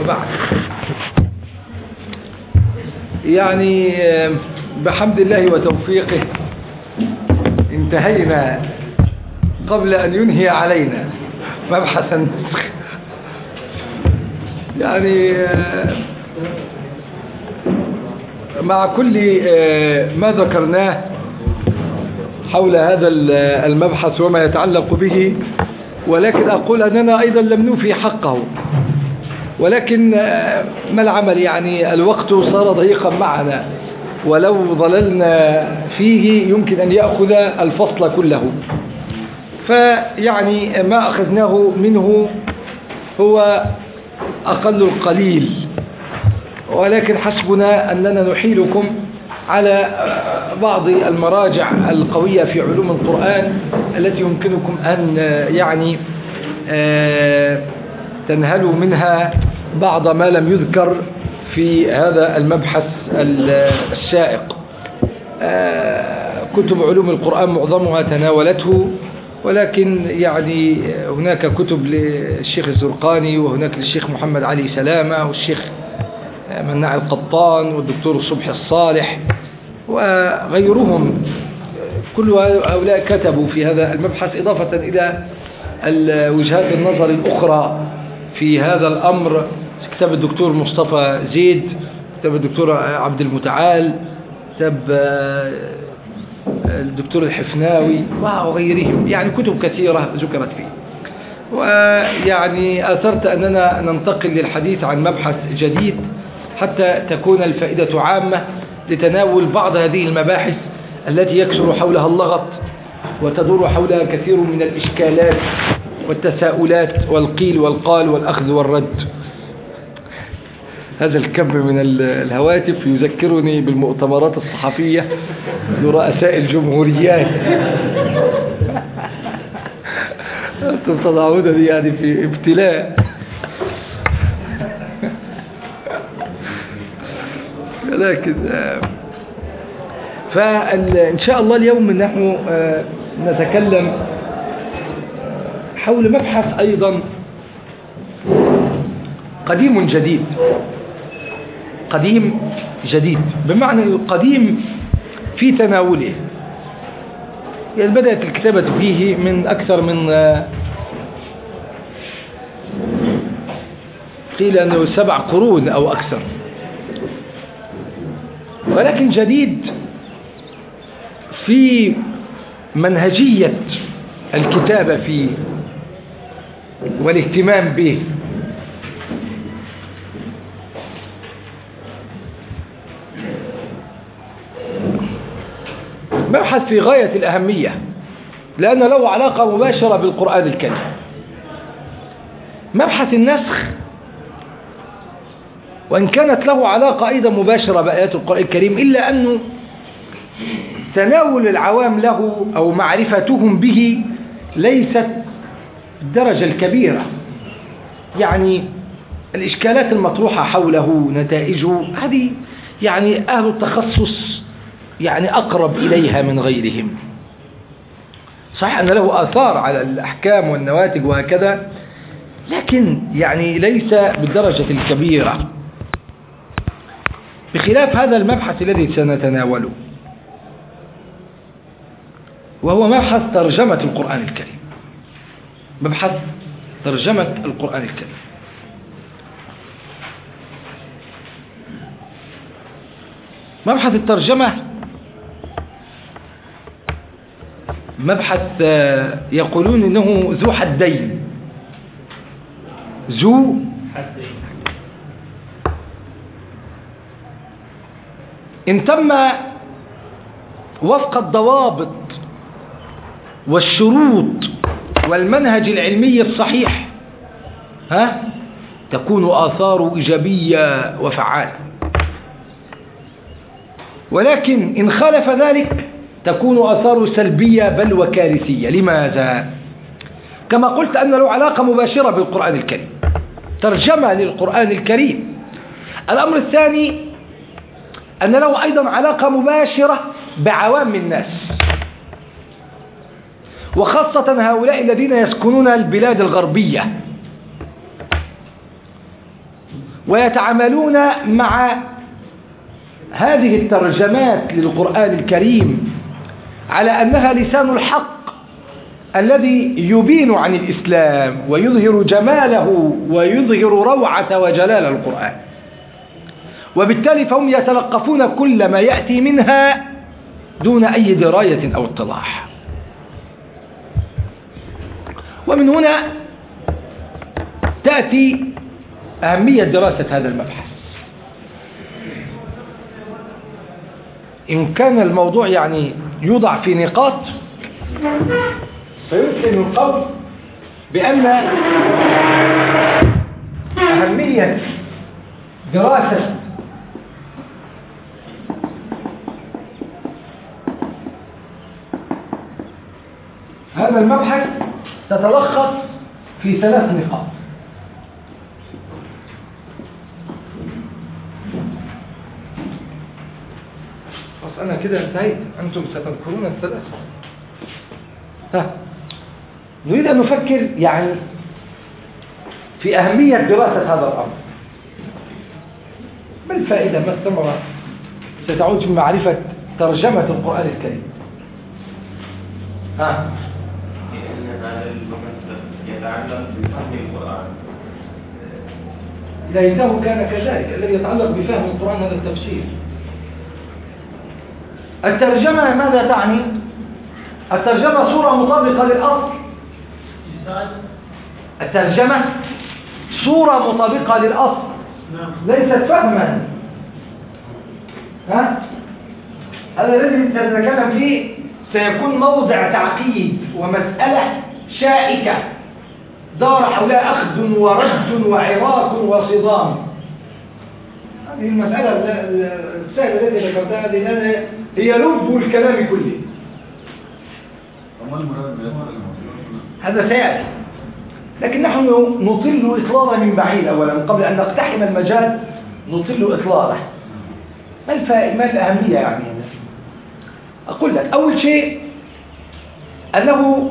وبعد. يعني بحمد الله وتوفيقه انتهينا قبل أن ينهي علينا مبحث النسخ. يعني مع كل ما ذكرناه حول هذا المبحث وما يتعلق به ولكن أقول أننا أيضا لم نوفي حقه. ولكن ما العمل؟ يعني الوقت صار ضيقا معنا. ولو ظللنا فيه يمكن أن يأخذ الفصل كله. فيعني ما أخذناه منه هو أقل القليل. ولكن حسبنا أننا نحيلكم. على بعض المراجع القوية في علوم القرآن التي يمكنكم أن يعني تنهلوا منها بعض ما لم يذكر في هذا المبحث الشائق كتب علوم القرآن معظمها تناولته ولكن يعني هناك كتب للشيخ الزرقاني وهناك للشيخ محمد علي سلامة والشيخ مناع القطان والدكتور صبحي الصالح وغيرهم. كل هؤلاء كتبوا في هذا المبحث إضافة إلى وجهات النظر الأخرى في هذا الأمر. كتاب الدكتور مصطفى زيد كتاب الدكتور عبد المتعال كتاب الدكتور الحفناوي وغيرهم. يعني كتب كثيرة ذكرت فيه. ويعني أثرت أننا ننتقل للحديث عن مبحث جديد. حتى تكون الفائدة عامة لتناول بعض هذه المباحث التي يكثر حولها اللغط وتدور حولها كثير من الإشكالات والتساؤلات والقيل والقال والأخذ والرد. هذا الكم من الهواتف يذكرني بالمؤتمرات الصحفية لرؤساء الجمهوريات. أنتم تضعونني يعني في ابتلاء. لكن فإن شاء الله اليوم نحن نتكلم حول مبحث أيضا قديم جديد. قديم جديد بمعنى القديم في تناوله. يعني بدأت الكتابة فيه من أكثر من قيل أنه سبع قرون أو أكثر. ولكن جديد في منهجية الكتابة فيه والاهتمام به. مبحث في غاية الأهمية لأن له علاقة مباشرة بالقرآن الكريم. مبحث النسخ وإن كانت له علاقة أيضا مباشرة بآيات القرآن الكريم إلا أنه تناول العوام له أو معرفتهم به ليست الدرجة الكبيرة. يعني الإشكالات المطروحة حوله نتائجه هذه يعني أهل التخصص يعني أقرب إليها من غيرهم. صحيح أن له آثار على الأحكام والنواتج وهكذا لكن يعني ليس بالدرجة الكبيرة. بخلاف هذا المبحث الذي سنتناوله. وهو مبحث ترجمة القرآن الكريم. مبحث ترجمة القرآن الكريم. مبحث الترجمة مبحث يقولون إنه ذو حدين. ذو حدين. إن تم وفق الضوابط والشروط والمنهج العلمي الصحيح ها تكون آثار إيجابية وفعالة. ولكن إن خالف ذلك تكون آثار سلبية بل وكارثية. لماذا؟ كما قلت أن له علاقة مباشرة بالقرآن الكريم. ترجمة للقرآن الكريم. الأمر الثاني أن له أيضا علاقة مباشرة بعوام الناس. وخاصة هؤلاء الذين يسكنون البلاد الغربية. ويتعاملون مع هذه الترجمات للقرآن الكريم على أنها لسان الحق الذي يبين عن الإسلام ويظهر جماله ويظهر روعة وجلال القرآن. وبالتالي فهم يتلقفون كل ما يأتي منها دون أي دراية أو اطلاع. ومن هنا تأتي أهمية دراسة هذا المبحث. إن كان الموضوع يعني يوضع في نقاط فيمكن القول بأن أهمية دراسة هذا المبحث تتلخص في ثلاث نقاط. بس أنا كده انتهيت. أنتم ستذكرون الثلاثة ها نريد أن نفكر يعني في أهمية دراسة هذا الأمر. ما الفائدة؟ ما الثمرة؟ ستعود في معرفة ترجمة القرآن الكريم. ها. يتعلق بفهم القرآن ليته كان كذلك الذي يتعلق بفهم القرآن هذا التفسير. الترجمة ماذا تعني؟ الترجمة صورة مطابقة للأصل. الترجمة صورة مطابقة للأصل. ليست فهما. ها؟ هذا الذي نتكلم فيه سيكون موضع تعقيد ومسألة شائكة. دار حولها أخذ ورد وعراك وصدام. هذه المسألة السهلة التي ذكرتها هذه هي لب الكلام كله. هذا سيأتي لكن نحن نطل إطلالا من بعيد أولا. قبل أن نقتحم المجال نطل إطلاله ما, الفائدة ما الأهمية يعني؟ أقول لك أول شيء أنه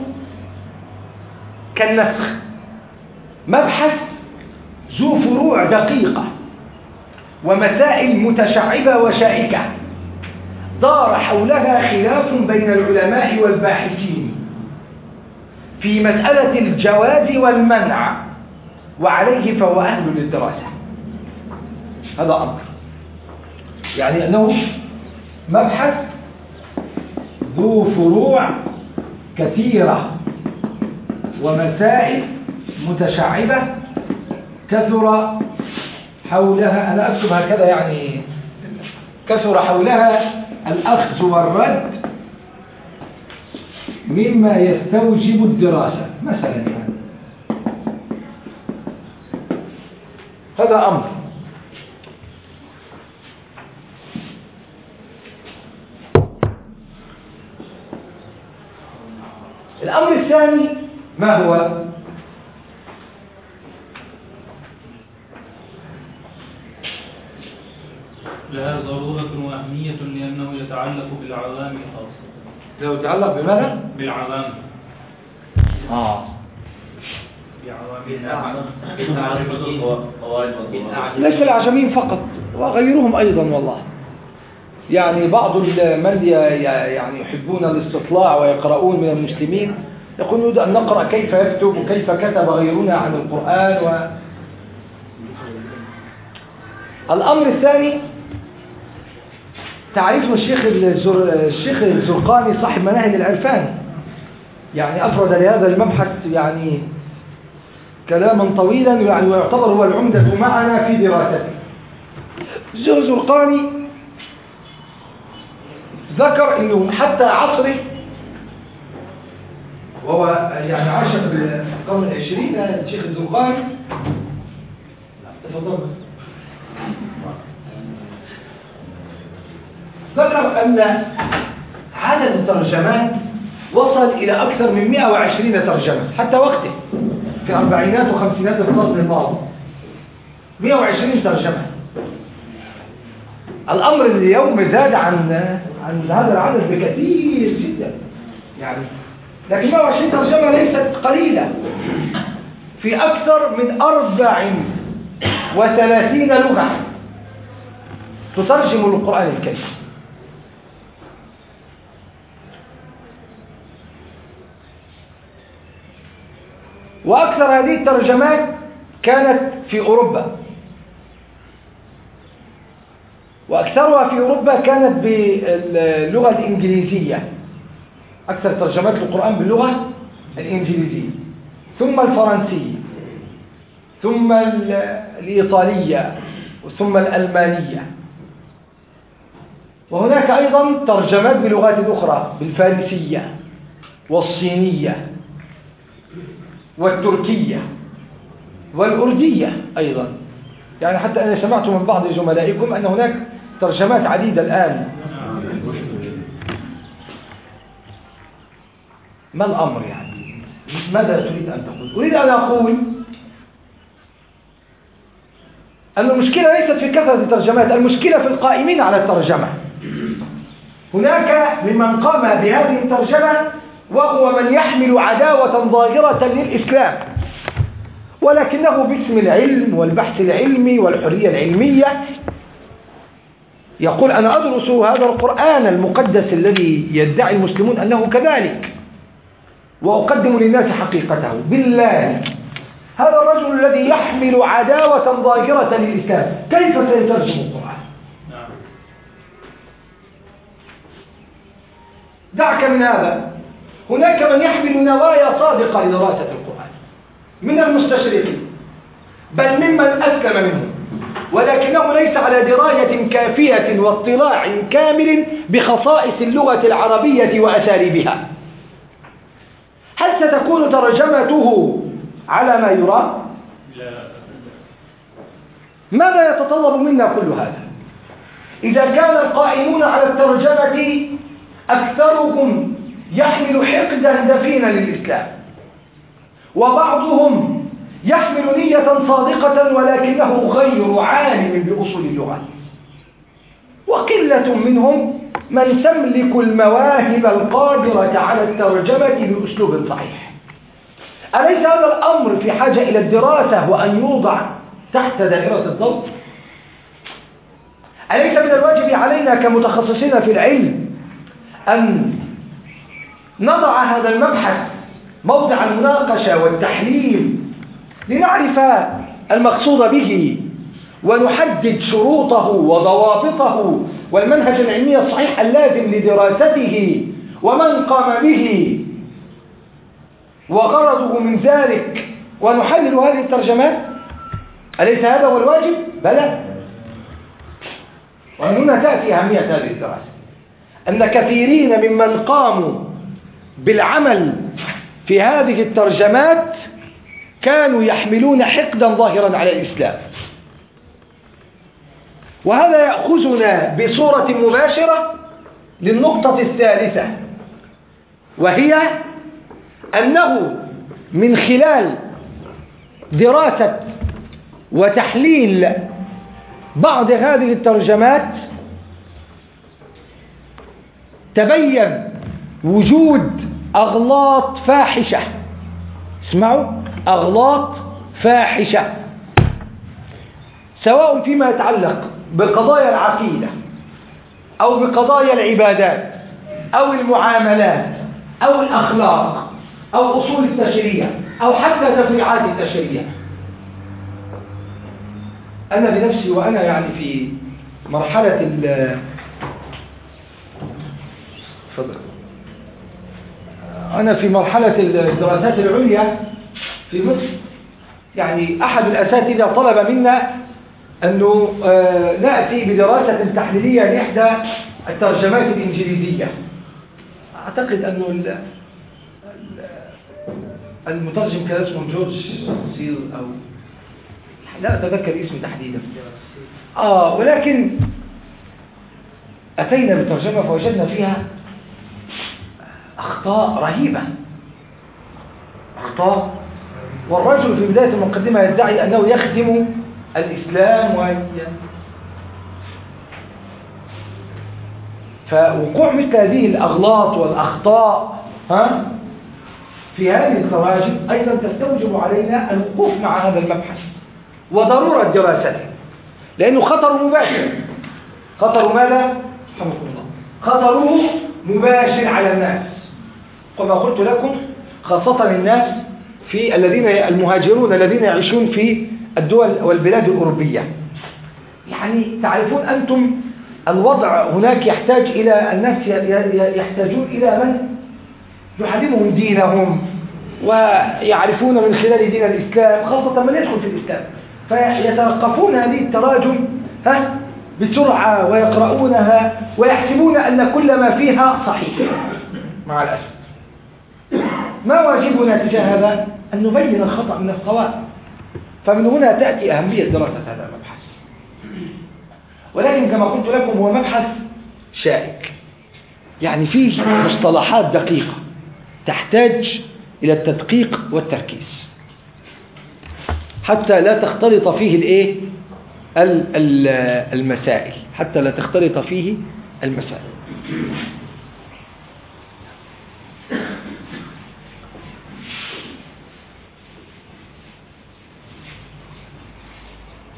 كالنسخ. مبحث ذو فروع دقيقة ومسائل متشعبة وشائكة. دار حولها خلاف بين العلماء والباحثين في مسألة الجواز والمنع وعليه فهو أهل للدراسة. هذا أمر. يعني أنه مبحث ذو فروع كثيرة. ومسائل متشعبة كثر حولها. أنا أكتب هكذا يعني كثر حولها. الأخذ والرد مما يستوجب الدراسة. مثلا يعني. هذا أمر. الأمر الثاني ما هو؟ لها ضرورة وأهمية لأنه يتعلق بالعوام خاصة لو يتعلق بماذا؟ بالعوام. آه. ليس العجمين فقط وغيرهم أيضا والله. يعني بعض من يعني يحبون الاستطلاع ويقرؤون من المسلمين. يقولون نريد أن نقرأ كيف يكتب وكيف كتب غيرنا عن القرآن و... الأمر الثاني تعريف الشيخ الزر... الشيخ الزرقاني صاحب مناهج العرفان. يعني أفرد لهذا المبحث يعني كلاما طويلا يعني ويعتبر هو العمدة معنا في دراسته. الشيخ الزرقاني ذكر إنه حتى عصره وهو يعني عاش في القرن العشرين الشيخ الزرقاني تفضل. ذكر أن عدد الترجمات وصل إلى أكثر من 120 ترجمة حتى وقته في الأربعينات وخمسينات القرن الماضي. 120 ترجمة. الأمر اليوم زاد عن عن هذا العدد بكثير جدا. يعني لكن 120 ترجمة ليست قليلة. في أكثر من أربع وثلاثين لغة تترجم القرآن الكريم. وأكثر هذه الترجمات كانت في أوروبا. وأكثرها في أوروبا كانت باللغة الإنجليزية. أكثر ترجمات القرآن باللغة الإنجليزية. ثم الفرنسية. ثم الإيطالية. ثم الألمانية. وهناك أيضا ترجمات بلغات أخرى بالفارسية والصينية والتركية والأردية أيضا. يعني حتى أنا سمعت من بعض زملائكم أن هناك ترجمات عديدة الآن ما الأمر يعني؟ ماذا تريد أن تقول؟ أريد أن أقول أن المشكلة ليست في كثرة الترجمات المشكلة في القائمين على الترجمة. هناك ممن قام بهذه الترجمة وهو من يحمل عداوة ظاهرة للإسلام ولكنه باسم العلم والبحث العلمي والحرية العلمية يقول أنا أدرس هذا القرآن المقدس الذي يدعي المسلمون أنه كذلك. وأقدم للناس حقيقته. بالله. هذا الرجل الذي يحمل عداوة ظاهرة للإسلام. كيف سيترجم القرآن؟ دعك من هذا. هناك من يحمل نوايا صادقة لدراسة القرآن. من المستشرقين. بل ممن أسلم منهم. ولكنه ليس على دراية كافية واطلاع كامل بخصائص اللغة العربية وأساليبها. هل ستكون ترجمته على ما يرام ماذا يتطلب منا كل هذا؟ إذا كان القائمون على الترجمة أكثرهم يحمل حقدا دفينا للإسلام وبعضهم يحمل نية صادقة ولكنه غير عالم بأصول اللغة وقلة منهم من تملك المواهب القادرة على الترجمة بأسلوب صحيح. أليس هذا الأمر في حاجة إلى الدراسة وأن يوضع تحت دائرة الضبط؟ أليس من الواجب علينا كمتخصصين في العلم أن نضع هذا المبحث موضع المناقشة والتحليل لنعرف المقصود به ونحدد شروطه وضوابطه والمنهج العلمي الصحيح اللازم لدراسته ومن قام به. وغرضه من ذلك ونحلل هذه الترجمات. أليس هذا هو الواجب؟ بلى. ومن هنا تأتي أهمية هذه الدراسة. أن كثيرين ممن قاموا بالعمل في هذه الترجمات كانوا يحملون حقدا ظاهرا على الإسلام. وهذا يأخذنا بصورة مباشرة للنقطة الثالثة وهي أنه من خلال دراسة وتحليل بعض هذه الترجمات تبين وجود أغلاط فاحشة. اسمعوا أغلاط فاحشة سواء فيما يتعلق بقضايا العقيدة أو بقضايا العبادات أو المعاملات أو الأخلاق أو أصول التشريع أو حتى تفريعات التشريع أنا بنفسي وأنا يعني في مرحلة ال. أنا في مرحلة الدراسات العليا في مصر يعني أحد الأساتذة طلب منا أنه نأتي بدراسة تحليلية لإحدى الترجمات الإنجليزية. أعتقد أنه المترجم كان اسمه جورج سيل أو لا أتذكر اسمه تحديدا آه ولكن أتينا بالترجمة فوجدنا فيها أخطاء رهيبة. أخطاء. والرجل في بداية المقدمة يدعي أنه يخدم الإسلام وهي فوقوع مثل هذه الأغلاط والأخطاء ها؟ في هذه التراجم أيضا تستوجب علينا الوقوف مع هذا المبحث وضرورة دراسته لأنه خطر مباشر. خطر ماذا؟ رحمكم الله. خطره مباشر على الناس. كما قلت لكم خاصة الناس في الذين المهاجرون الذين يعيشون في الدول والبلاد الأوروبية. يعني تعرفون أنتم الوضع هناك يحتاج إلى الناس يحتاجون إلى من؟ يحرمهم دينهم ويعرفون من خلال دين الإسلام خاصة من يدخل في الإسلام. فيتلقفون هذه التراجم ها بسرعة ويقرؤونها ويحسبون أن كل ما فيها صحيح. مع الأسف. ما واجبنا تجاه هذا؟ أن نبين الخطأ من الصواب فمن هنا تأتي أهمية دراسة هذا المبحث. ولكن كما قلت لكم هو مبحث شائك. يعني فيه مصطلحات دقيقة تحتاج إلى التدقيق والتركيز. حتى لا تختلط فيه الإيه؟ المسائل. حتى لا تختلط فيه المسائل.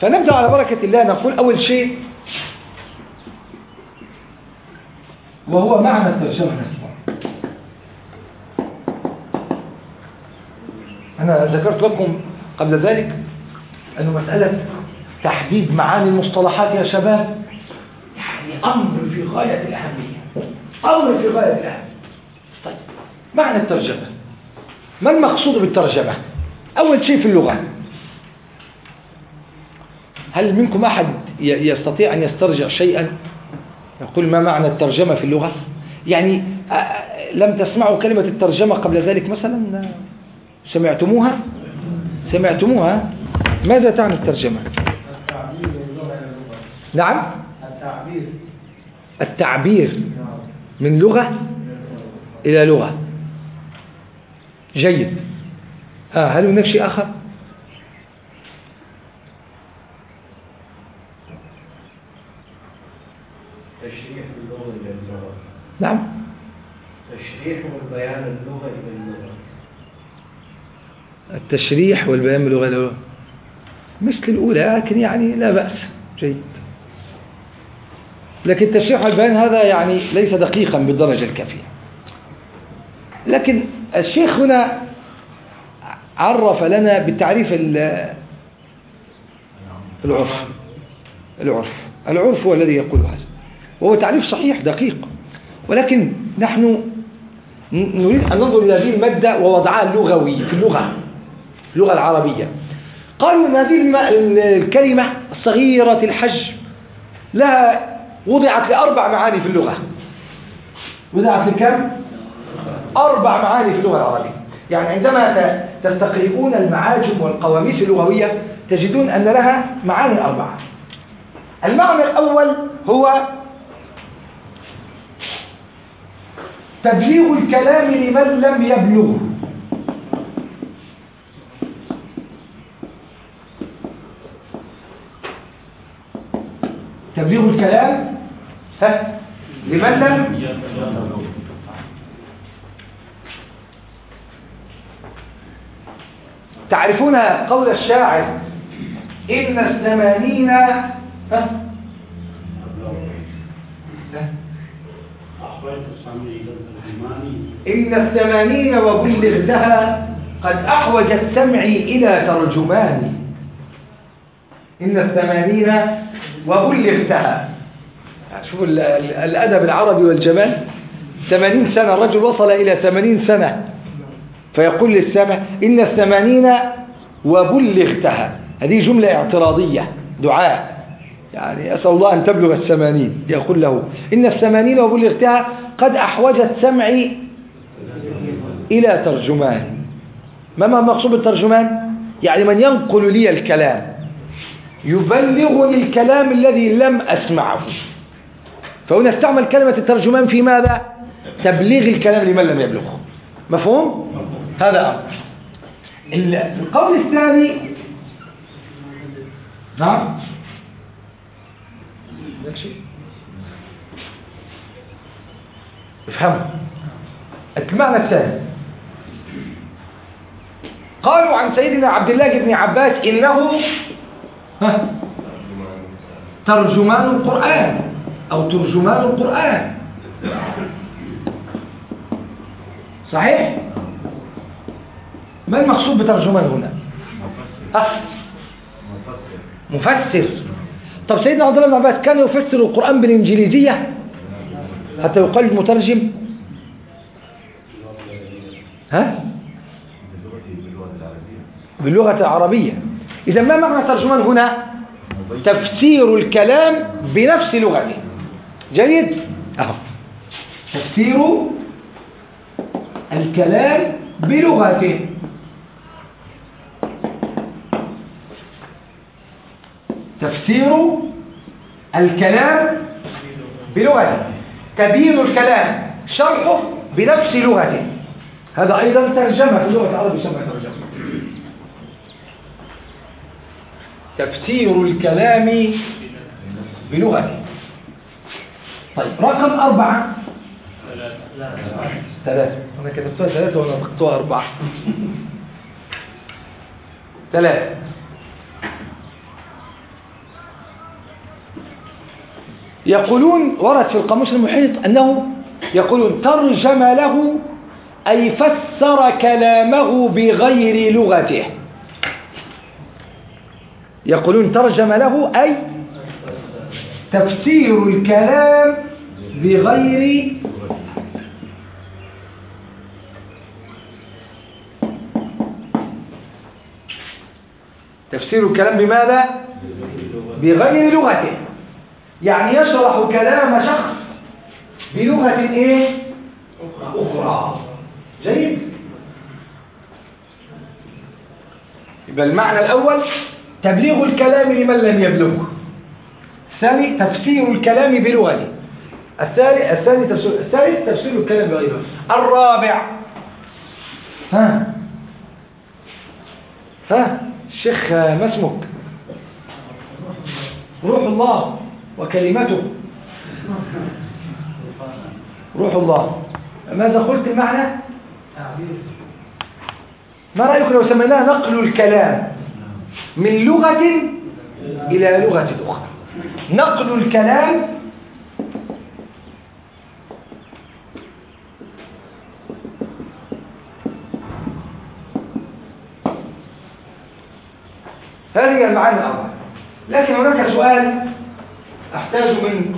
فنبدأ على بركة الله نقول أول شيء وهو معنى الترجمة نفسها أنا ذكرت لكم قبل ذلك أنه مسألة تحديد معاني المصطلحات يا شباب يعني أمر في غاية الأهمية. أمر في غاية الأهمية. طيب معنى الترجمة. ما المقصود بالترجمة؟ أول شيء في اللغة. هل منكم أحد يستطيع أن يسترجع شيئا؟ يقول ما معنى الترجمة في اللغة؟ يعني لم تسمعوا كلمة الترجمة قبل ذلك مثلا؟ سمعتموها؟ سمعتموها؟ ماذا تعني الترجمة؟ نعم؟ التعبير. التعبير. من لغة إلى لغة. جيد. آه هل هناك شيء آخر تشريح اللغة إلى اللغة نعم. تشريح والبيان اللغة إلى اللغة. التشريح والبيان باللغة اللغة. مثل الأولى لكن يعني لا بأس. جيد. لكن التشريح والبيان هذا يعني ليس دقيقا بالدرجة الكافية. لكن الشيخ هنا عرف لنا بالتعريف العرف. العرف. العرف هو الذي يقول هذا. وهو تعريف صحيح دقيق. ولكن نحن نريد أن ننظر إلى هذه المادة ووضعها اللغوي في اللغة اللغة العربية. قالوا أن هذه الكلمة الصغيرة الحجم لها وضعت لأربع معاني في اللغة. وضعت لكم؟ أربع معاني في اللغة العربية. يعني عندما تستقرئون المعاجم والقواميس اللغوية تجدون أن لها معاني أربعة. المعنى الأول هو تبليغ الكلام لمن لم يبلغه. تبليغ الكلام؟ ها؟ لمن لم تعرفون قول الشاعر إن الثمانين ها؟ إن الثمانين وبلغتها قد أحوج السمع إلى ترجمان. إن الثمانين وبلغتها شوفوا الأدب العربي والجمال. ثمانين سنة الرجل وصل إلى ثمانين سنة. فيقول للسامع إن الثمانين وبلغتها هذه جملة اعتراضية دعاء. يعني أسأل الله أن تبلغ الثمانين يقول له إن الثمانين وبلغتها قد أحوجت سمعي إلى ترجمان. ما ما مقصود بالترجمان؟ يعني من ينقل لي الكلام يبلغني الكلام الذي لم أسمعه. فهنا استعمل كلمة الترجمان في ماذا؟ تبليغ الكلام لمن لم يبلغه. مفهوم؟ هذا أمر. القول الثاني نعم؟ افهموا. المعنى الثاني. قالوا عن سيدنا عبد الله بن عباس إنه ترجمان القرآن أو ترجمان القرآن. صحيح؟ ما المقصود بترجمان هنا؟ أه مفسر. طب سيدنا عبد الله بن عباس كان يفسر القرآن بالإنجليزية؟ حتى يقال المترجم؟ ها؟ باللغة العربية. إذا ما معنى ترجمان هنا؟ تفسير الكلام بنفس لغته. جيد؟ أهو. تفسير الكلام بلغته. تفسير الكلام بلغته تبيين الكلام شرحه بنفس لغته هذا أيضا ترجمة في اللغة العربية يسمى ترجمة. تفسير الكلام بلغته طيب رقم أربعة. ثلاثة. أنا كتبتها ثلاثة وأنا نطقتها أربعة. ثلاثة. يقولون ورد في القاموس المحيط أنه يقولون ترجم له أي فسر كلامه بغير لغته. يقولون ترجم له أي تفسير الكلام بغير تفسير الكلام بماذا؟ بغير لغته. يعني يشرح كلام شخص بلغة إيه؟ أخرى. جيد. يبقى المعنى الأول تبليغ الكلام لمن لم يبلغه. الثاني تفسير الكلام بلغته الثاني الثاني تفسير الثالث تفسير الكلام بغيره الرابع. ها؟ ها؟ الشيخ ما اسمك؟ روح الله. وكلمته. روح الله. ماذا قلت المعنى؟ ما رأيك لو سميناه نقل الكلام من لغة إلى لغة أخرى؟ نقل الكلام هذه المعاني الأربعة. لكن هناك سؤال أحتاج من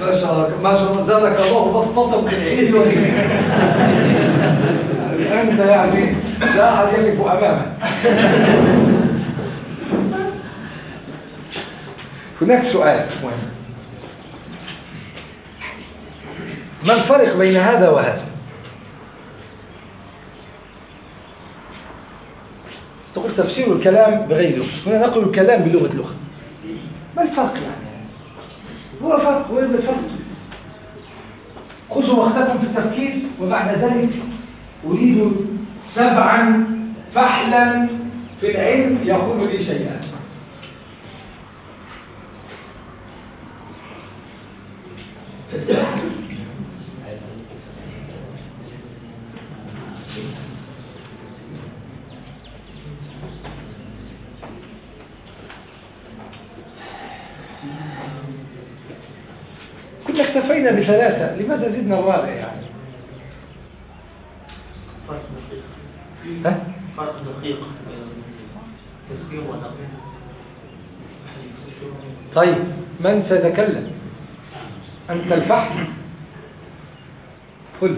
ما شاء الله ما شاء الله زادك الله بسطة في العيد. أنت يعني لا أحد يقف أمامك. هناك سؤال مهم ما الفرق بين هذا وهذا؟ تفسير الكلام بغير لغة هنا نقل الكلام بلغة لغة ما الفرق يعني؟ هو فرق هو يوجد فرق. خذوا وقتكم في التفكير وبعد ذلك أريد سبعا فحلا في العلم يقول لي شيئا. بثلاثة لماذا زدنا الرابع يعني؟ فرق دقيق. ها؟ فرق دقيق. طيب من سيتكلم أنت الفحم؟ قل.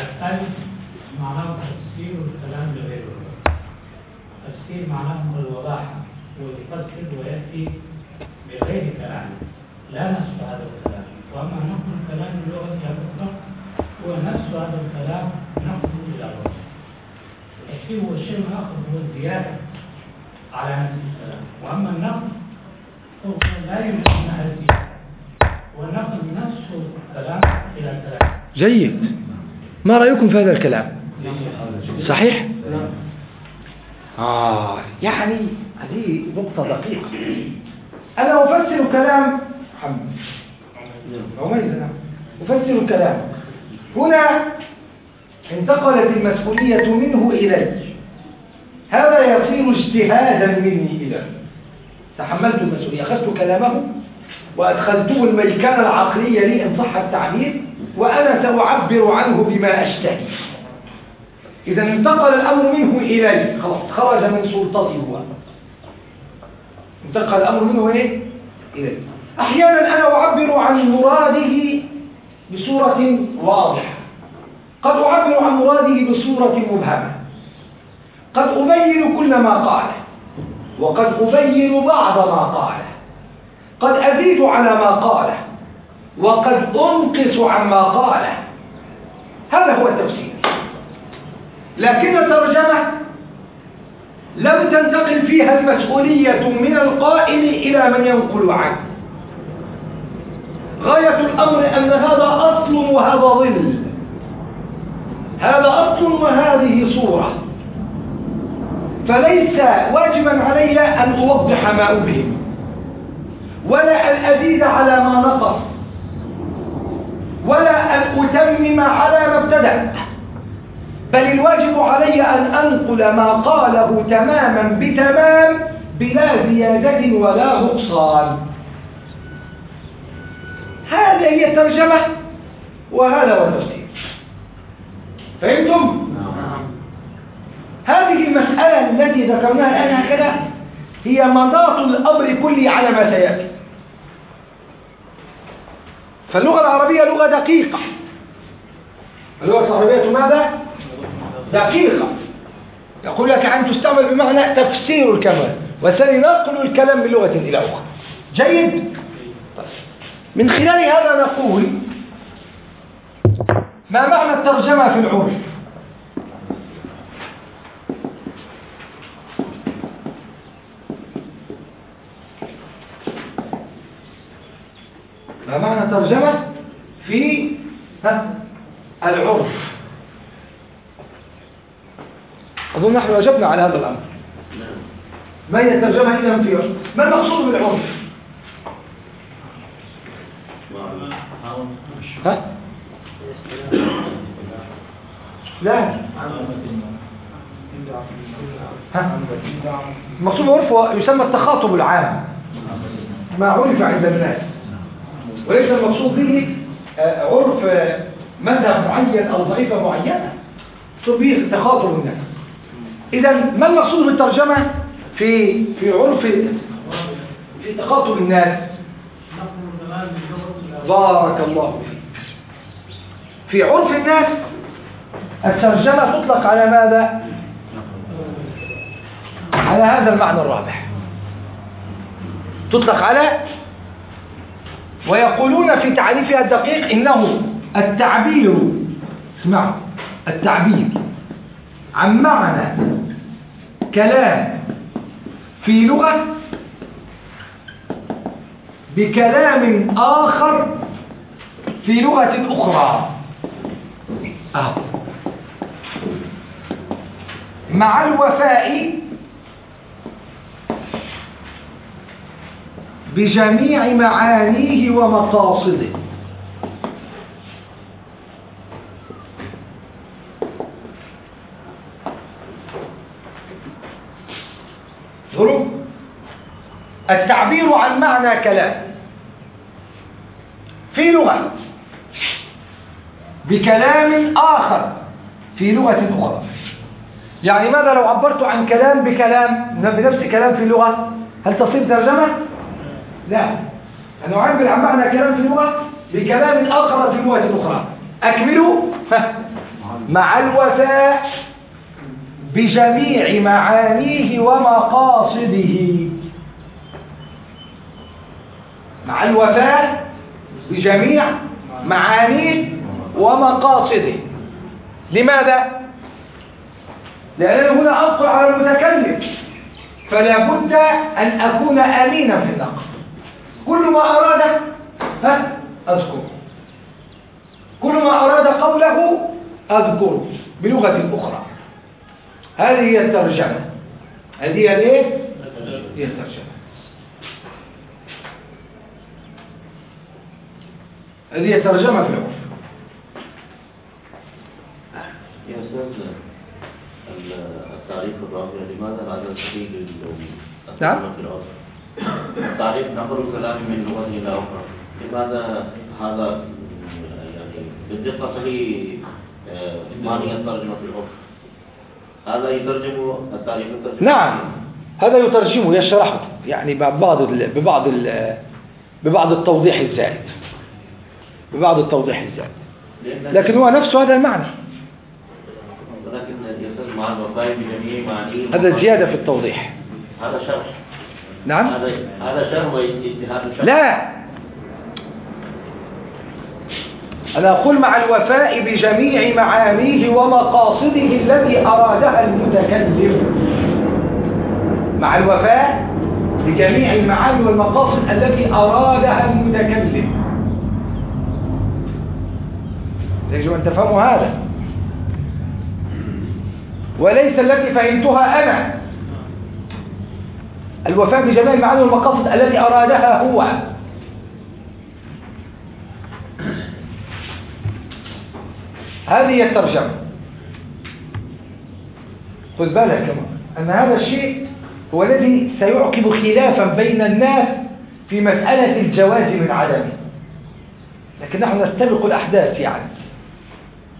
الألف معناه تفسير الكلام بغير اللغة تفسير معناه الوضاحة ويفسر ويأتي بغير كلام لا نفس هذا الكلام. وأما نقل الكلام بلغة الأخرى هو نفس هذا الكلام نقله إلى لغة التفسير هو الشيء الآخر هو الزيادة على نفس الكلام. وأما النقل هو لا يمكن أن الزيادة والنقل نفس الكلام إلى الكلام. جيد. ما رأيكم في هذا الكلام؟ صحيح؟ آه يعني هذه نقطة دقيقة. أنا أفسر كلام محمد. عمير نعم. أفسر كلام هنا انتقلت المسؤولية منه إلي هذا يصير اجتهادا مني إليه تحملت المسؤولية أخذت كلامه وأدخلته الميكانة العقلية لي إن صح التعبير وأنا سأعبر عنه بما أشتهي. إذا انتقل الأمر منه إلي خلاص خرج من سلطتي هو. انتقل الأمر منه إيه؟ إلي أحيانا أنا أعبر عن مراده بصورة واضحة. قد أعبر عن مراده بصورة مبهمة. قد أبين كل ما قاله. وقد أبين بعض ما قاله. قد أزيد على ما قاله. وقد أنقص عما قاله. هذا هو التفسير. لكن الترجمة لم تنتقل فيها المسؤولية من القائل إلى من ينقل عنه. غاية الأمر أن هذا أصل وهذا ظل. هذا أصل وهذه صورة. فليس واجبا علي أن أوضح ما أبهم ولا أن أزيد على ما نقص ولا أن أتمم على ما ابتدأ. بل الواجب علي أن أنقل ما قاله تماما بتمام بلا زيادة ولا نقصان. هذه هي الترجمة وهذا هو التفسير فهمتم؟ هذه المسألة التي ذكرناها الآن هكذا هي مناط الأمر كله على ما سيأتي فاللغة العربية لغة دقيقة اللغة العربية ماذا؟ دقيقة يقول لك أن تستعمل بمعنى تفسير الكلام والثاني نقل الكلام من لغة إلى أخرى جيد؟ من خلال هذا نقول ما معنى الترجمة في العرف؟ ما معنى ترجمة في العرف؟ أظن نحن أجبنا على هذا الأمر. ما هي الترجمة إذا في عرف؟ ما المقصود بالعرف؟ ها؟ لا. ها؟ المقصود بالعرف يسمى التخاطب العام. ما عرف عند الناس. وليس المقصود به عرف مذهب معين أو ضعيفة معينة. به تخاطب الناس إذا ما المقصود بالترجمة؟ في في عرف في تخاطب الناس. بارك الله فيك. في عرف الناس. الترجمة تطلق على ماذا؟ على هذا المعنى الرابح. تطلق على ويقولون في تعريفها الدقيق إنه التعبير اسمعوا التعبير عن معنى كلام في لغة بكلام آخر في لغة أخرى. أهو مع الوفاء بجميع معانيه ومقاصده. ظروف التعبير عن معنى كلام. في لغة. بكلام آخر في لغة أخرى. يعني ماذا لو عبرت عن كلام بكلام بنفس كلام في لغة؟ هل تصير ترجمة؟ لا. أنا أعبر عن معنى كلام في لغة بكلام آخر في لغة أخرى. أكملوا مع الوفاء بجميع معانيه ومقاصده. مع الوفاء بجميع معانيه ومقاصده. لماذا؟ لأنني هنا أنقل على المتكلم. فلا بد أن أكون أمينا في النقل كل ما أراد ها؟ أذكره كل ما أراد قوله أذكره بلغة أخرى. هذه هي الترجمة. هذه هي الايه؟ هي الترجمة. هذه هي الترجمة في العرف. يا أستاذ ال- التعريف الرابع لماذا هذا الدليل لل- نعم. في الأرض؟ تعريف نقل الكلام من لغة إلى أخرى. لماذا هذا؟ يعني بالدقة صحيح آه، مانع الترجمة في العرف هذا يترجم التعريف الترجمة. نعم. هذا يترجمه يشرحه يعني ببعض ال... ببعض ال... ببعض التوضيح الزائد. ببعض التوضيح الزائد. لكن هو نفسه هذا المعنى. مع الوفاء بجميع معانيه هذا زيادة في التوضيح. هذا شرح. نعم. هذا هذا شرح واجتهاد شرح. لا. أنا أقول مع الوفاء بجميع معانيه ومقاصده التي أرادها المتكلم. مع الوفاء بجميع المعاني والمقاصد التي أرادها المتكلم. يجب أن تفهموا هذا. وليس التي فهمتها أنا. الوفاء بجميع المعاني والمقاصد التي أرادها هو. هذه هي الترجمة. خذ بالك كمان أن هذا الشيء هو الذي سيعقب خلافا بين الناس في مسألة الجواز من عدمه. لكن نحن نستبق الأحداث يعني.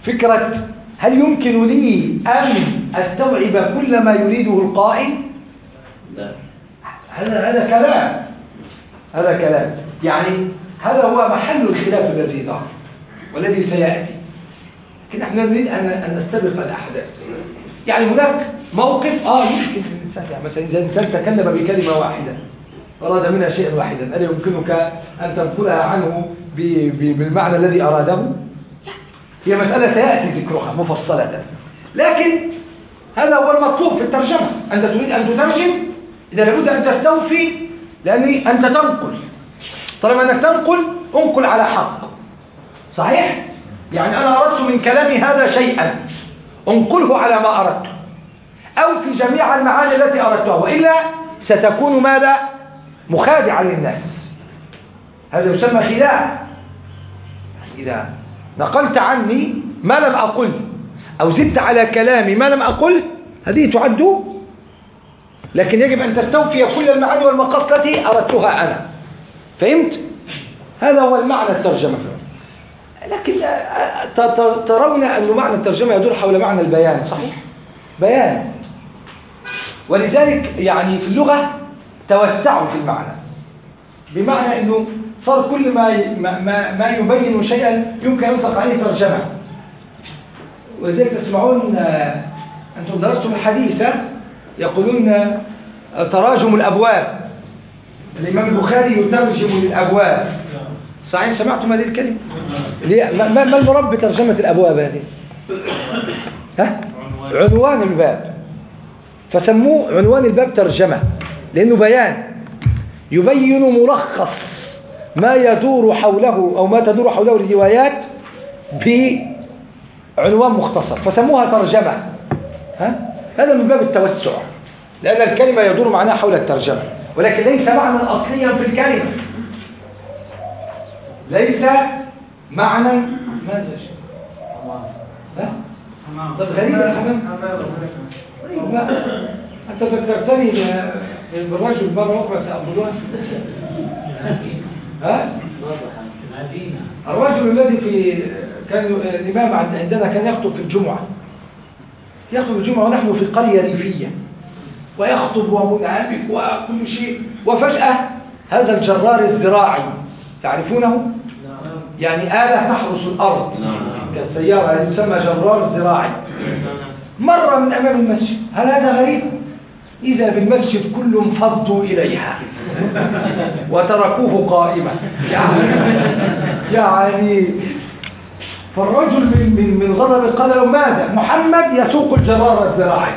فكرة هل يمكن لي أن أستوعب كل ما يريده القائل؟ لا. هذا هذا كلام. هذا كلام. يعني هذا هو محل الخلاف الذي ظهر والذي سيأتي. لكن إحنا نريد أن أن نستبق الأحداث. يعني هناك موقف آه يمكن الإنسان يعني مثلا إذا الإنسان تكلم بكلمة واحدة أراد منها شيئا واحدا هل يمكنك أن تنقلها عنه بالمعنى الذي أراده؟ هي مسألة سيأتي ذكرها مفصلة. لكن هذا هو المطلوب في الترجمة. أنت تريد أن تترجم إذا لابد أن تستوفي لأني أنت تنقل. طالما أنك تنقل انقل على حق. صحيح؟ يعني أنا أردت من كلامي هذا شيئا. انقله على ما أردت. أو في جميع المعاني التي أردتها. وإلا ستكون ماذا؟ مخادعا للناس. هذا يسمى خداع إذا نقلت عني ما لم أقل أو زدت على كلامي ما لم أقل هذه تعد لكن يجب أن تستوفي كل المعاني والمقاصد التي أردتها أنا فهمت؟ هذا هو المعنى الترجمة لكن ت- ت- ترون أن معنى الترجمة يدور حول معنى البيان صحيح؟ بيان ولذلك يعني في اللغة توسعوا في المعنى بمعنى أنه صار كل ما ما, ما, يبين شيئا يمكن أن يطلق عليه ترجمة. ولذلك تسمعون آه، أنتم درستم الحديث يقولون آه، تراجم الأبواب. الإمام البخاري يترجم للأبواب. صحيح؟ سمعتم هذه الكلمة؟ ما المراد بترجمة الأبواب هذه؟ ها؟ عنوان الباب. فسموه عنوان الباب ترجمة لأنه بيان. يبين ملخص ما يدور حوله أو ما تدور حوله الروايات بعنوان مختصر فسموها ترجمة ها؟ هذا من باب التوسع لأن الكلمة يدور معناها حول الترجمة ولكن ليس معنى أصليا في الكلمة ليس معنى ماذا؟ ها؟ طب غريب يا حمام ما أنت ذكرتني بالرجل مرة أخرى سأقولها ها؟ الرجل الذي في كان الإمام عند- عندنا كان يخطب في الجمعة. يخطب الجمعة ونحن في قرية ريفية. ويخطب ومنعمك وكل شيء. وفجأة هذا الجرار الزراعي تعرفونه؟ يعني آلة تحرس الأرض. كالسيارة هذه تسمى جرار زراعي مر من أمام المسجد. هل هذا غريب؟ إذا بالمسجد كلهم انفضوا إليها. وتركوه قائما. يعني, يعني فالرجل من من من غضب قال له ماذا؟ محمد يسوق الجرار الزراعي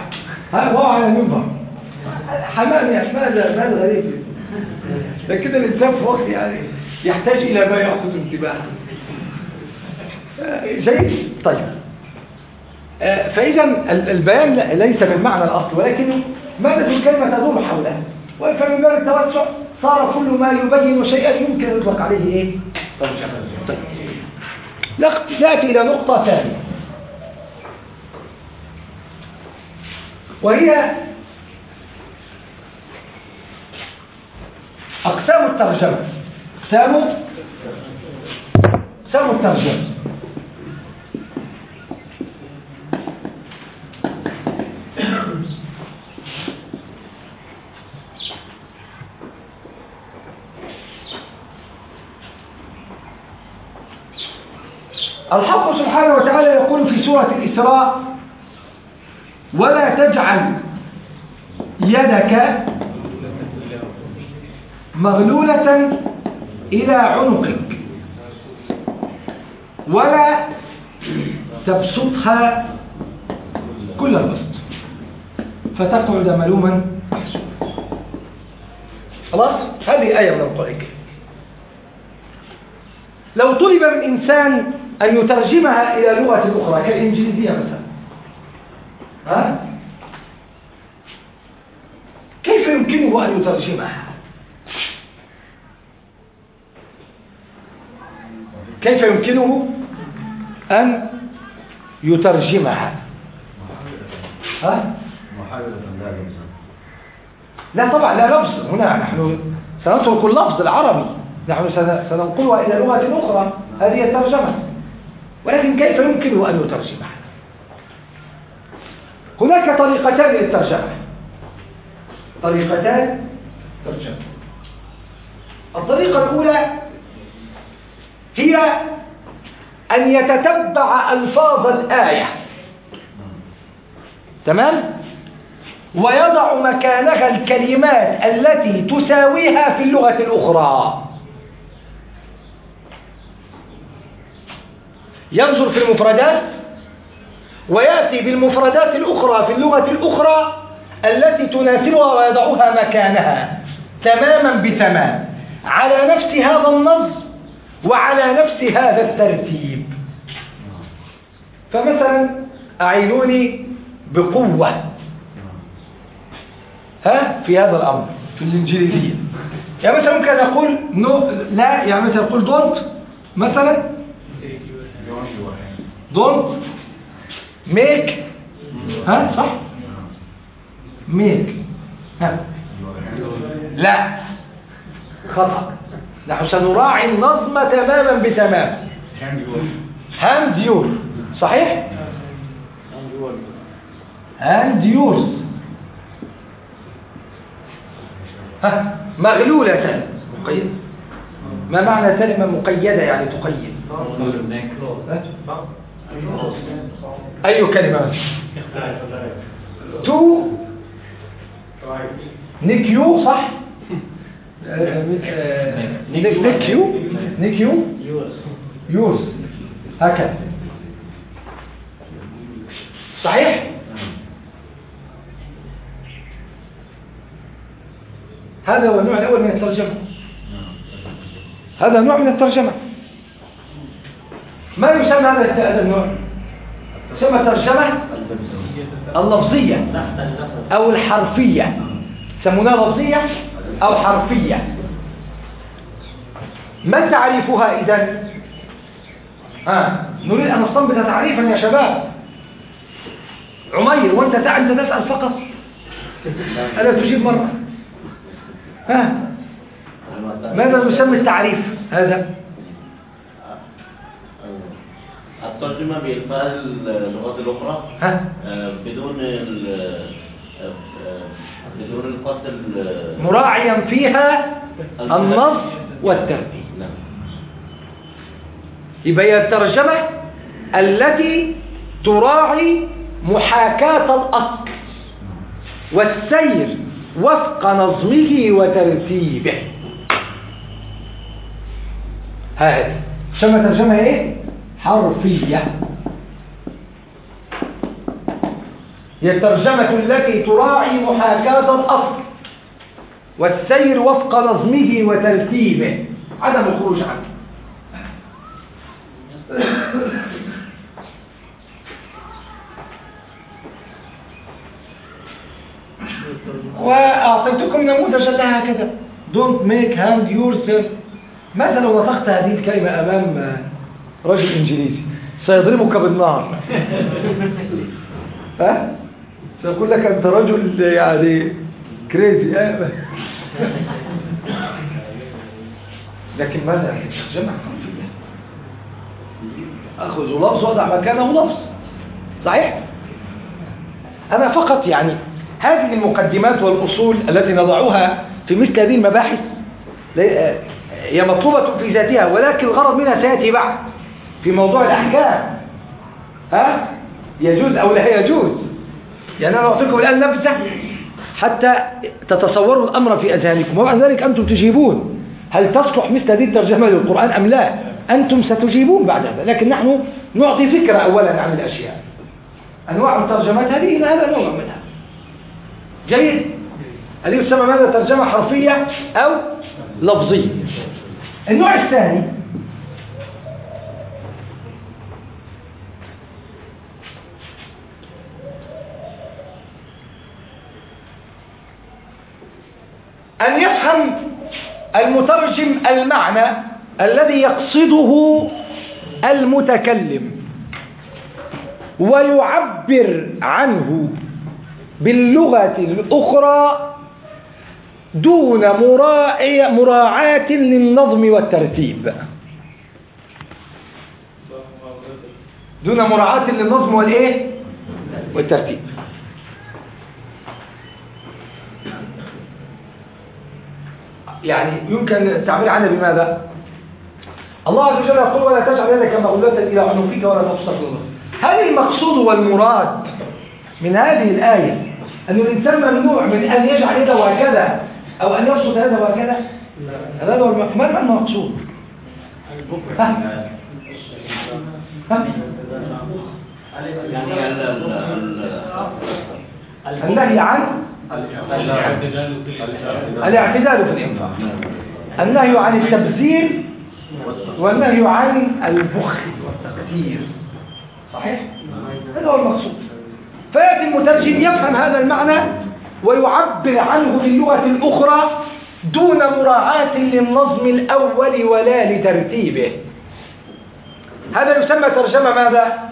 ها هو على المنبر. حمام يا ماذا ماذا غريب. لكن الإنسان في وقت يعني يحتاج إلى ما يأخذ انتباهه. جيد طيب. آه، فإذا ال- البيان ليس بالمعنى الأصلي ولكن مادة الكلمة تدور حولها فمن باب التوسع صار كل ما يبين شيئا يمكن أن يطلق عليه إيه؟ طيب نأتي إلى نقطة ثانية. وهي أقسام الترجمة. أقسام أقسام الترجمة. الحق سبحانه وتعالى يقول في سورة الإسراء ولا تجعل يدك مغلولة إلى عنقك ولا تبسطها كل البسط. فتقعد ملوما خلاص؟ هذه آية من القرآن لو طلب من إنسان أن يترجمها إلى لغة أخرى كالإنجليزية مثلا. ها؟ كيف يمكنه أن يترجمها؟ كيف يمكنه أن يترجمها؟ ها؟ لا طبعا لا لفظ. هنا نحن سنترك اللفظ العربي. نحن سن- سننقلها إلى لغة أخرى. هذه الترجمة. ولكن كيف يمكنه أن يترجمها هناك طريقتان للترجمة. طريقتان ترجمة. الطريقة الأولى هي أن يتتبع ألفاظ الآية. تمام؟ ويضع مكانها الكلمات التي تساويها في اللغة الأخرى. ينظر في المفردات ويأتي بالمفردات الأخرى في اللغة الأخرى التي تناسبها ويضعها مكانها تماما بتمام. على نفس هذا النص وعلى نفس هذا الترتيب. فمثلا أعينوني بقوة. ها؟ في هذا الأمر. في الإنجليزية. يعني مثلا ممكن أقول no لا يعني مثلا أقول don't مثلا don't make ها صح؟ make ها. لا. خطأ. نحن سنراعي النظم تماما بتمام. hand your صحيح؟ hand yours ها. مغلولة. مقيدة ما معنى كلمة مقيدة يعني تقيد؟ أي كلمة؟ to. neck you صح؟ neck you neck you yours هكذا. صحيح؟ هذا هو النوع الأول من الترجمة. هذا نوع من الترجمة. ما يسمى هذا النوع يسمى ترجمة؟ اللفظية أو الحرفية. يسمونها لفظية أو حرفية. ما تعريفها إذن؟ ها نريد أن نستنبط تعريفا يا شباب. عمير وأنت تع- انت تسأل فقط. ألا تجيب مرة؟ ها؟ ماذا يسمى التعريف هذا؟ الترجمة بإلفاظ اللغات الأخرى ها؟ آه، بدون ال آه، آه، بدون القصد ال- مراعيا فيها النص والترتيب. نعم. يبقى هي الترجمة التي تراعي محاكاة الأصل والسير وفق نظمه وترتيبه. هذه. سمى ترجمة إيه؟ حرفية. هي الترجمة التي تراعي محاكاة الأصل والسير وفق نظمه وترتيبه. عدم الخروج عنه. وأعطيتكم نموذجا لها هكذا. Don't make hand yourself. ماذا لو نطقت هذه الكلمة أمام رجل إنجليزي. سيضربك بالنار. ها؟ سيقول لك أنت رجل يعني كريزي ها؟ لكن ماذا جمع أخذ لفظ وضع مكانه لفظ. صحيح؟ أنا فقط يعني هذه المقدمات والأصول التي نضعها في مثل هذه المباحث. هي مطلوبة في ذاتها ولكن الغرض منها سيأتي بعد. في موضوع الأحكام. ها؟ يجوز أو لا يجوز؟ يعني أنا أعطيكم الآن نبذة حتى تتصوروا الأمر في أذهانكم ومع ذلك أنتم تجيبون. هل تصلح مثل هذه الترجمة للقرآن أم لا؟ أنتم ستجيبون بعد هذا لكن نحن نعطي فكرة أولا عن الأشياء. أنواع الترجمات هذه إلى هذا نوع منها. جيد؟ هذه يسمى ماذا؟ ترجمة حرفية أو لفظية. النوع الثاني أن يفهم المترجم المعنى الذي يقصده المتكلم ويعبر عنه باللغة الأخرى دون مراعاة للنظم والترتيب. دون مراعاة للنظم والإيه؟ والترتيب. يعني يمكن التعبير عنها بماذا؟ الله عز وجل يقول ولا تجعل يدك مغلولة إلى عنقك ولا تبسط هل المقصود والمراد من هذه الآية أن الإنسان ممنوع من أن يجعل يده هكذا أو أن يبسط يده هكذا هذا هو ما المقصود؟ ها؟ ها؟ يعني ال- ال- ال- النهي عن الاعتدال في الإنفاق. النهي عن التبذير والنهي عن البخل والتقدير صحيح؟ هذا هو المقصود فيأتي المترجم يفهم هذا المعنى ويعبر عنه باللغة الأخرى دون مراعاة للنظم الأول ولا لترتيبه هذا يسمى ترجمة ماذا؟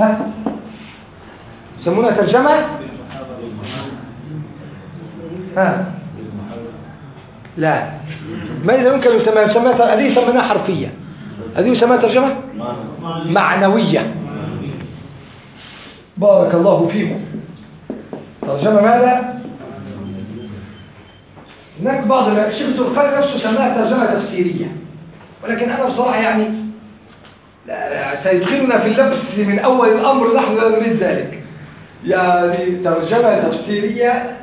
ها؟ يسمونها ترجمة؟ لا. ما إذا يمكن يسمى يسمى هذه يسمونها حرفية. هذه يسمى ترجمة معنوية. بارك الله فيكم. ترجمة ماذا؟ هناك بعض الشيخ الزرقاني نفسه سماها ترجمة تفسيرية. ولكن أنا بصراحة يعني لا لا سيدخلنا في اللبس من أول الأمر نحن لا نريد ذلك. يعني ترجمة تفسيرية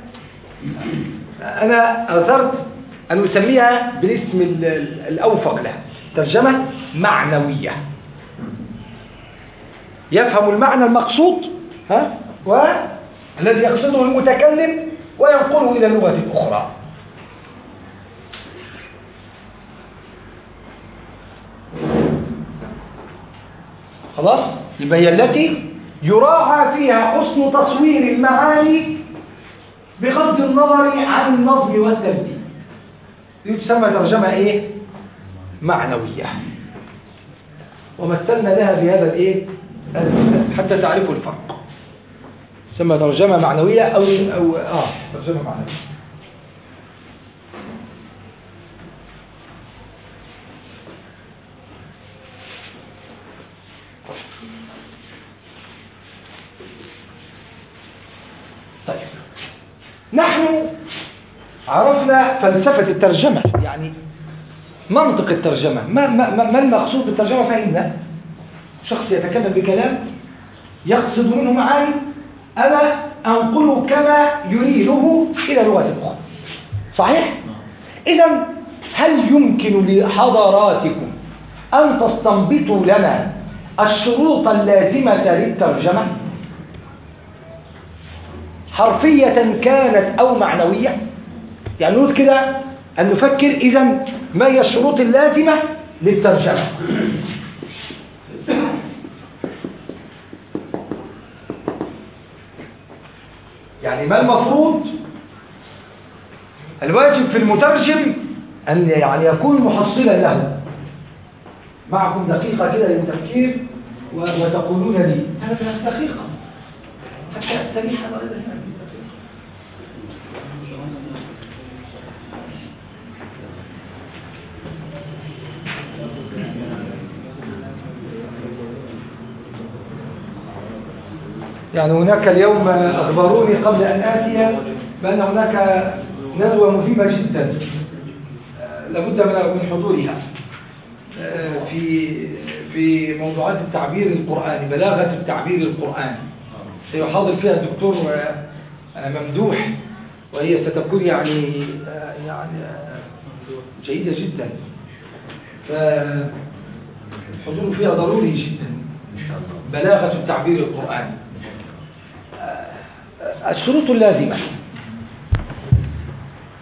أنا أثرت أن أسميها بالاسم ال- ال- الأوفق لها. ترجمة معنوية. يفهم المعنى المقصود ها والذي يقصده المتكلم وينقله إلى اللغة الأخرى خلاص؟ يبقى هي التي يراعى فيها حسن تصوير المعاني بغض النظر عن النظم والترتيب. دي تسمى ترجمة إيه؟ معنوية. ومثلنا لها بهذا الإيه؟ حتى تعرفوا الفرق. تسمى ترجمة معنوية أو أو آه ترجمة معنوية طيب نحن عرفنا فلسفة الترجمة. يعني منطق الترجمة. ما, ما, ما المقصود بالترجمة؟ فهمنا شخص يتكلم بكلام يقصد منه معاني. أنا أنقله كما يريده إلى لغة أخرى. صحيح؟ إذا هل يمكن لحضراتكم أن تستنبطوا لنا الشروط اللازمة للترجمة؟ حرفية كانت أو معنوية؟ يعني نقول كده أن نفكر إذا ما هي الشروط اللازمة للترجمة. يعني ما المفروض؟ الواجب في المترجم أن يعني يكون محصلا له. معكم دقيقة كده للتفكير وتقولون لي. دقيقة حتى أستريح وأنا يعني هناك اليوم أخبروني قبل أن آتي بأن هناك ندوة مهمة جدا لابد من حضورها آه، في في موضوعات التعبير القرآني بلاغة التعبير القرآني. سيحاضر فيها الدكتور آه، آه، ممدوح وهي ستكون يعني يعني جيدة جدا. فالحضور فيها ضروري جدا بلاغة التعبير القرآني. الشروط اللازمة.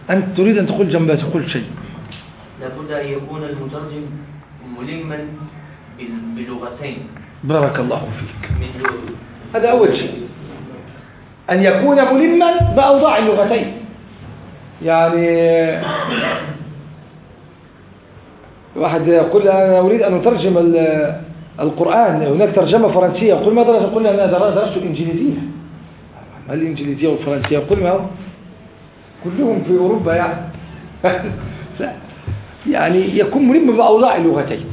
أنت تريد أن تقول جنبها تقول شيء. لابد أن يكون المترجم ملما بلغتين. بارك الله فيك. هذا أول شيء. أن يكون ملما بأوضاع اللغتين. يعني واحد يقول أنا أريد أن أترجم ال- القرآن. هناك ترجمة فرنسية. يقول ما درس يقول أنا در- درست الإنجليزية الإنجليزية والفرنسية هو كلهم في أوروبا يعني. يعني يكون ملم بأوضاع اللغتين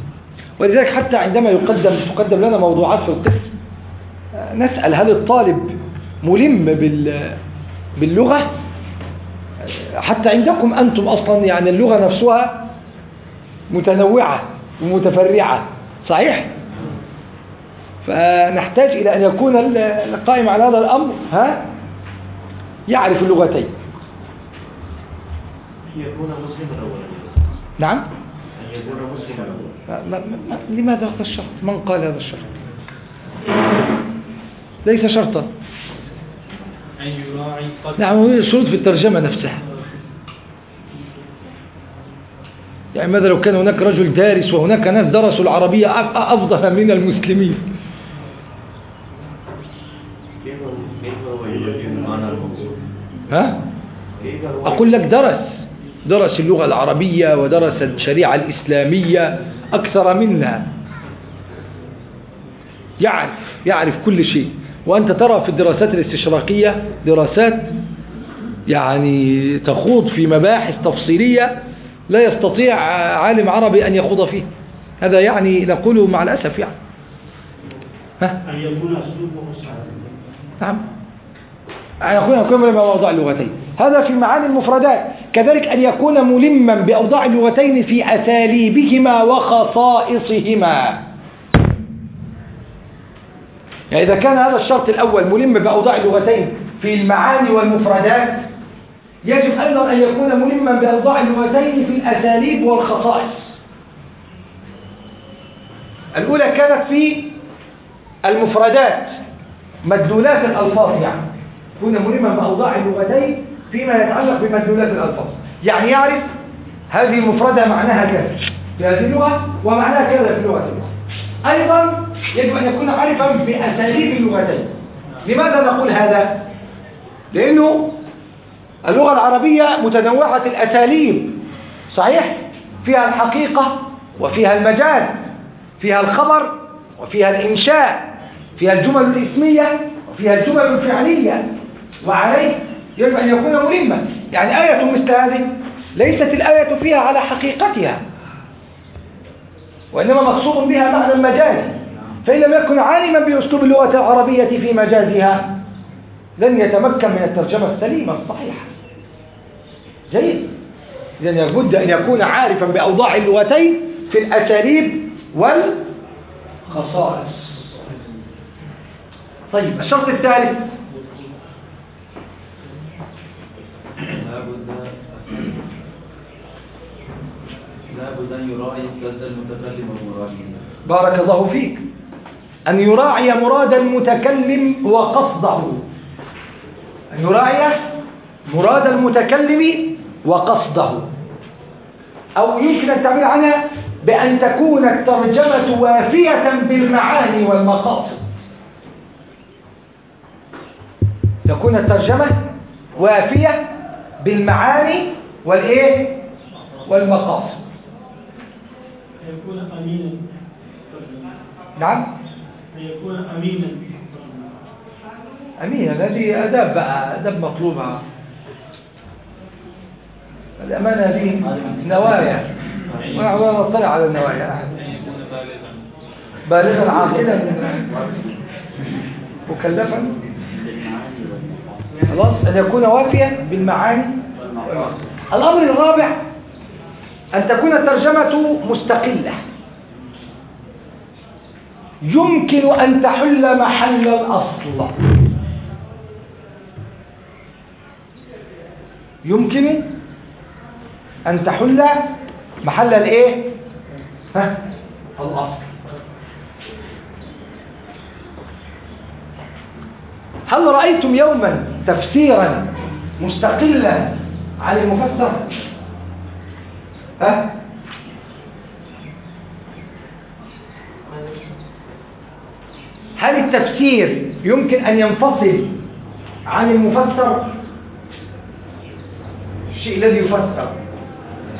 ولذلك حتى عندما يقدم تقدم لنا موضوعات في القسم نسأل هل الطالب ملم بال باللغة؟ حتى عندكم أنتم أصلا يعني اللغة نفسها متنوعة ومتفرعة صحيح؟ فنحتاج إلى أن يكون ال- القائم على هذا الأمر ها؟ يعرف اللغتين. يكون مسلما أولا. نعم؟ يكون مسلما أولا. ما ما ما لماذا هذا الشرط؟ من قال هذا الشرط؟ ليس شرطا. نعم هو شروط في الترجمة نفسها. يعني ماذا لو كان هناك رجل دارس وهناك ناس درسوا العربية أف- أفضل من المسلمين كيف كيف هو يبين معنى المقصود؟ ها؟ أقول لك درس درس اللغة العربية ودرس الشريعة الإسلامية أكثر منا يعرف يعرف كل شيء. وأنت ترى في الدراسات الاستشراقية دراسات يعني تخوض في مباحث تفصيلية لا يستطيع عالم عربي أن يخوض فيه. هذا يعني نقوله مع الأسف يعني. ها؟ أن يكون أسلوبه صعب نعم. يكون ملما بأوضاع اللغتين. هذا في معاني المفردات. كذلك أن يكون ملما بأوضاع اللغتين في أساليبهما وخصائصهما. يعني إذا كان هذا الشرط الأول ملم بأوضاع اللغتين في المعاني والمفردات يجب أيضا أن يكون ملما بأوضاع اللغتين في الأساليب والخصائص. الأولى كانت في المفردات مدلولات الألفاظ يعني. يكون ملما بأوضاع اللغتين فيما يتعلق بمدلولات الألفاظ يعني يعرف هذه المفردة معناها كذا في هذه اللغة ومعناها كذا في اللغة الأخرى أيضا يجب أن يكون عارفا بأساليب اللغتين لماذا نقول هذا؟ لأنه اللغة العربية متنوعة الأساليب صحيح؟ فيها الحقيقة وفيها المجاز فيها الخبر وفيها الإنشاء فيها الجمل الإسمية وفيها الجمل الفعلية وعليه يجب أن يكون ملما يعني آية مثل هذه ليست الآية فيها على حقيقتها وإنما مقصود بها معنى المجاز. فإن لم يكن عالما بأسلوب اللغة العربية في مجازها لن يتمكن من الترجمة السليمة الصحيحة. جيد. إذن لابد أن يكون عارفا بأوضاع اللغتين في الأساليب والخصائص. طيب الشرط الثالث أن يراعي المتكلم بارك الله فيك. أن يراعي مراد المتكلم وقصده. أن يراعي مراد المتكلم وقصده. أو يمكن التعبير عنها بأن تكون الترجمة وافية بالمعاني والمقاصد. تكون الترجمة وافية بالمعاني والإيه؟ والمقاصد. يكون أمينا. نعم. يكون أمينا. أمين هذه أداب بقى أداب مطلوبة. الأمانة هذه نوايا. وأنا نطلع على النوايا؟ أن يكون بالغا عاقلا. مكلفا. خلاص أن يكون وافيا بالمعاني. الأمر الرابع أن تكون الترجمة مستقلة يمكن أن تحل محل الأصل يمكن أن تحل محل الإيه؟ ها؟ الأصل هل رأيتم يوما تفسيرا مستقلا عن المفسر؟ ها؟ هل التفسير يمكن أن ينفصل عن المفسر؟ الشيء الذي يفسر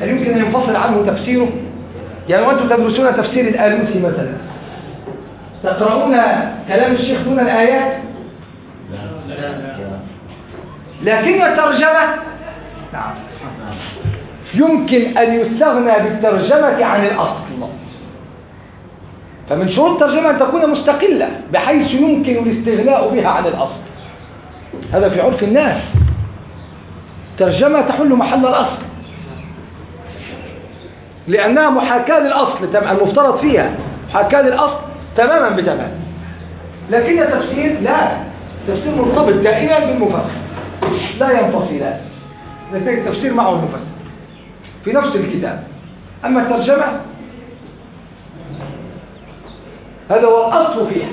هل يمكن أن ينفصل عنه تفسيره؟ يعني وأنتم تدرسون تفسير الآلوسي مثلا تقرؤون كلام الشيخ دون الآيات لكن الترجمة نعم يمكن أن يستغنى بالترجمة عن الأصل. فمن شروط الترجمة أن تكون مستقلة بحيث يمكن الاستغناء بها عن الأصل. هذا في عرف الناس. ترجمة تحل محل الأصل. لأنها محاكاة للأصل المفترض فيها. محاكاة للأصل تماما بتمام لكن التفسير لا. التفسير مرتبط دائما بالمفسر. لا ينفصلان. لكن التفسير معه المفسر. في نفس الكتاب. أما الترجمة هذا هو الأصل فيها.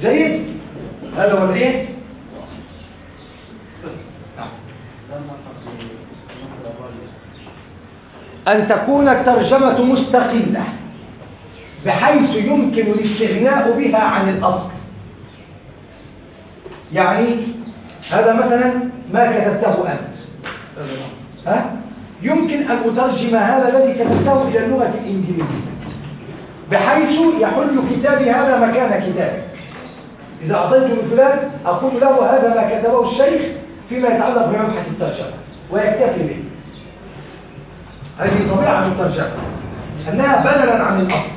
جيد؟ هذا هو الإيه؟ أن تكون الترجمة مستقلة بحيث يمكن الاستغناء بها عن الأصل. يعني هذا مثلا ما كتبته أنت. ها؟ يمكن أن أترجم هذا الذي كتبته إلى اللغة الإنجليزية. بحيث يحل كتابي هذا مكان كتابك إذا أعطيت لفلان أقول له هذا ما كتبه الشيخ فيما يتعلق بمبحث الترجمة ويكتفي به. هذه طبيعة الترجمة أنها بدلا عن الأصل.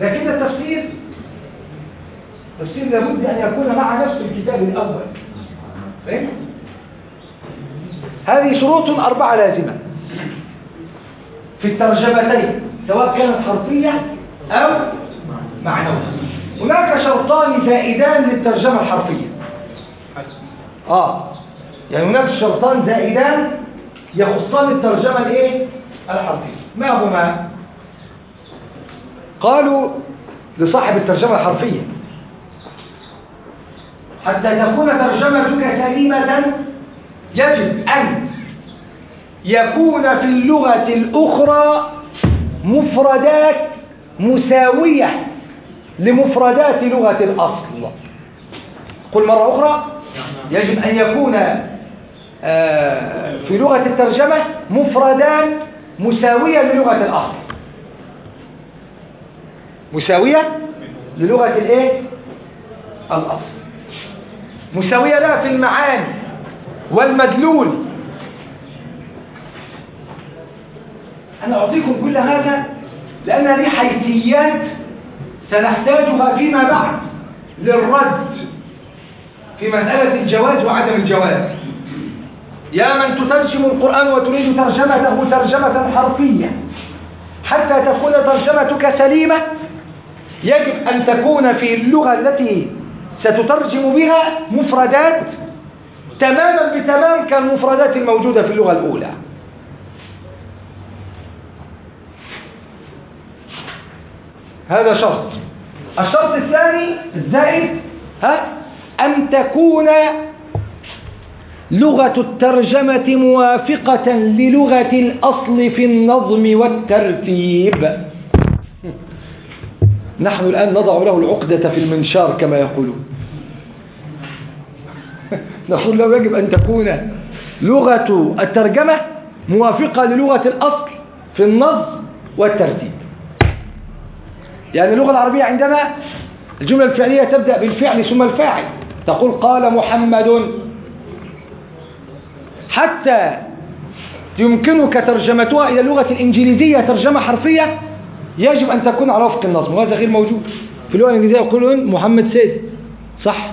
لكن التفسير التفسير لابد أن يكون مع نفس الكتاب الأول. فهمت؟ هذه شروط أربعة لازمة. في الترجمتين سواء كانت حرفية أو معنوية. هناك شرطان زائدان للترجمة الحرفية. آه يعني هناك شرطان زائدان يخصان الترجمة الإيه؟ الحرفية. ما هما؟ قالوا لصاحب الترجمة الحرفية حتى تكون ترجمتك سليمة يجب أن يكون في اللغة الأخرى مفردات مساوية لمفردات لغة الأصل. قل مرة أخرى. يجب أن يكون آه، في لغة الترجمة مفردات مساوية للغة الأصل. مساوية للغة الايه؟ الأصل. مساوية لها في المعاني. والمدلول. أنا أعطيكم كل هذا لأن دي حيثيات سنحتاجها فيما بعد للرد في مسألة الجواز وعدم الجواز. يا من تترجم القرآن وتريد ترجمته ترجمة حرفية. حتى تكون ترجمتك سليمة يجب أن تكون في اللغة التي ستترجم بها مفردات تماما بتمام كالمفردات الموجودة في اللغة الأولى. هذا شرط. الشرط الثاني الزائد ها أن تكون لغة الترجمة موافقة للغة الأصل في النظم والترتيب. نحن الآن نضع له العقدة في المنشار كما يقولون. نقول له يجب أن تكون لغة الترجمة موافقة للغة الأصل في النظم والترتيب. يعني اللغة العربية عندما الجملة الفعلية تبدأ بالفعل ثم الفاعل تقول قال محمد حتى يمكنك ترجمتها إلى اللغة الإنجليزية ترجمة حرفية يجب أن تكون على وفق النظم وهذا غير موجود. في اللغة الإنجليزية يقولون محمد سيد صح؟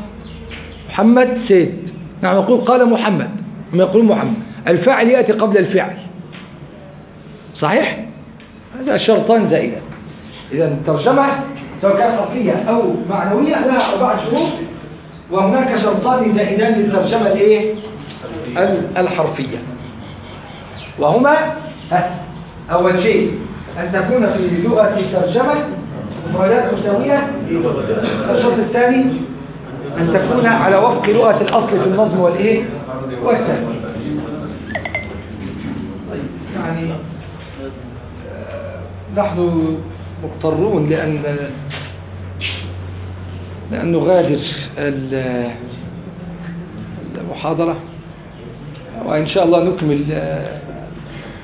محمد سيد. نعم نقول قال محمد. هم يقولون محمد؟ الفاعل يأتي قبل الفعل. صحيح؟ هذا شرطان زائدا. إذا الترجمة سواء كانت حرفية أو معنوية لها أربع شروط. وهناك شرطان زائدان للترجمة الإيه؟ ال- الحرفية. وهما أول شيء أن تكون في لغة الترجمة مفردات مساوية. الشرط الثاني أن تكون على وفق لغة الأصل في النظم والإيه؟ والترتيب يعني آه، نحن مضطرون لأن لأن نغادر ال- المحاضرة وإن شاء الله نكمل آه،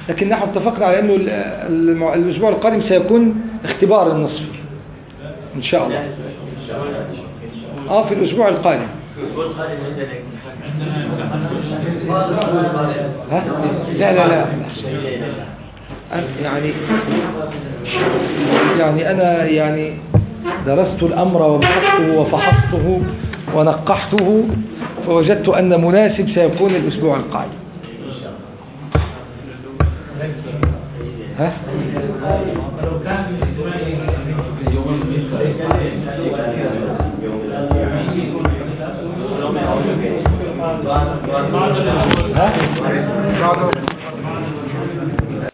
لكن نحن اتفقنا على أنه الأسبوع القادم سيكون اختبار النصف إن شاء الله. آه في الأسبوع القادم ها؟ لا لا لا يعني يعني أنا يعني درست الأمر وبحثته وفحصته ونقحته فوجدت أن مناسب سيكون الأسبوع القادم ها؟ لو كان ها؟